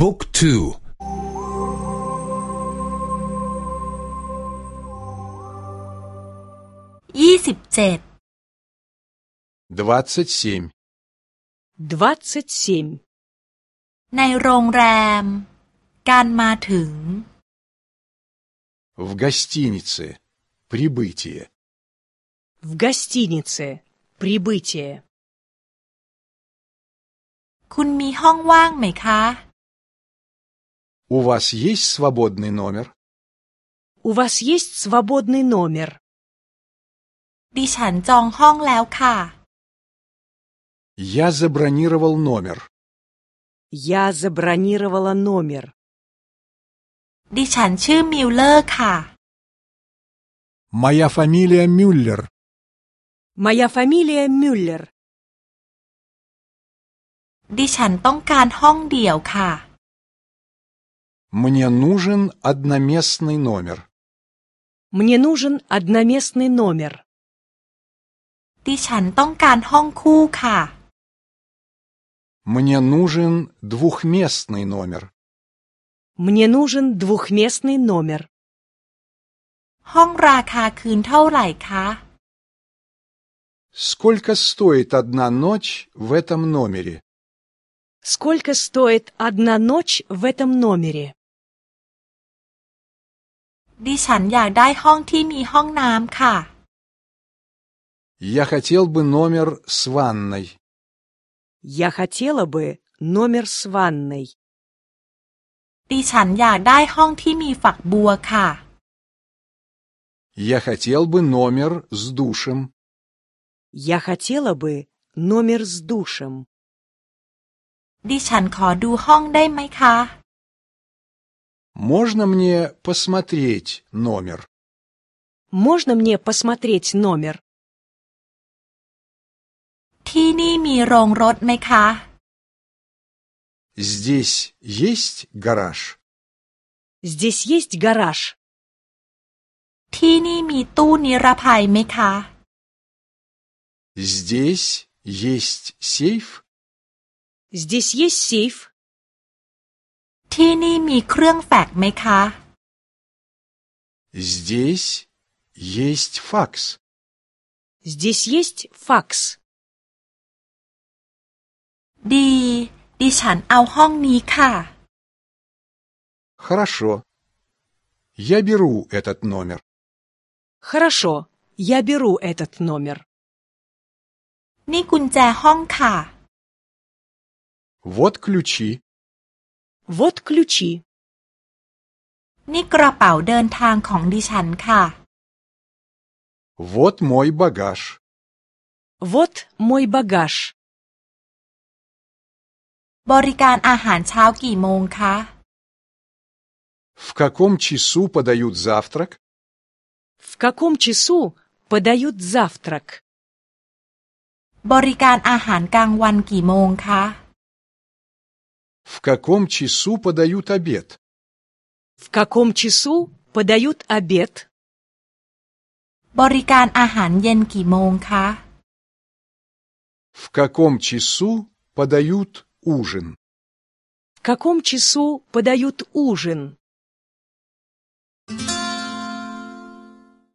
บุ๊กทูยี่สิบเจ็ด двадцать семь 27. ในโรงแรม การมาถึง в гостинице прибытие В гостинице. Прибытие. คุณมีห้องว่างไหมคะ у вас есть свободный номер У вас есть свободный номер? ดิฉันจองห้องแล้วค่ะ я забронировал номер Я забронировала номер. ดิฉันชื่อมิลเลอร์ค่ะ моя фамилия Мюллер Моя фамилия Мюллер. ดิฉันต้องการห้องเดี่ยวค่ะ мне нужен одноместный номер Мне нужен одноместный номер. ดิฉันต้องการห้องคู่ค่ะ мне нужен двухместный номер Мне нужен двухместный номер. ห้องราคาคืนเท่าไหร่คะ сколько стоит одна ночь в этом номере Сколько стоит одна ночь в этом номере? ดิฉันอยากได้ห้องที่มีห้องน้ำค่ะ я хотел бы номер с ванной Я хотела бы номер с ванной. ดิฉันอยากได้ห้องที่มีฝักบัวค่ะ я хотел бы номер с душем Я хотела бы номер с душем. ดิฉันขอดูห้องได้ไหมคะ можно мне посмотреть номер Можно мне посмотреть номер? ที่นี่มีโรงรถไหมคะ здесь есть гараж Здесь есть гараж. ที่นี่มีตู้นิรภัยไหมคะ здесь есть сейф Здесь есть сейф. ที่นี่มีเครื่องแฟกซ์ไหมคะ здесь есть факс Здесь есть факс. ดี ดิฉันเอาห้องนี้ค่ะ хорошо я беру этот номер Хорошо, я беру этот номер. นี่กุญแจห้องค่ะ вот ключи Вот ключи. นี่กระเป๋าเดินทางของดิฉันค่ะ вот мой багаж Вот мой багаж. บริการอาหารเช้ากี่โมงคะ в каком часу подают завтрак В каком часу подают завтрак? บริการอาหารกลางวันกี่โมงคะ в каком часу подают обед В каком часу подают обед? บริการอาหารเย็นกี่โมงคะ в каком часу подают ужин В каком часу подают ужин?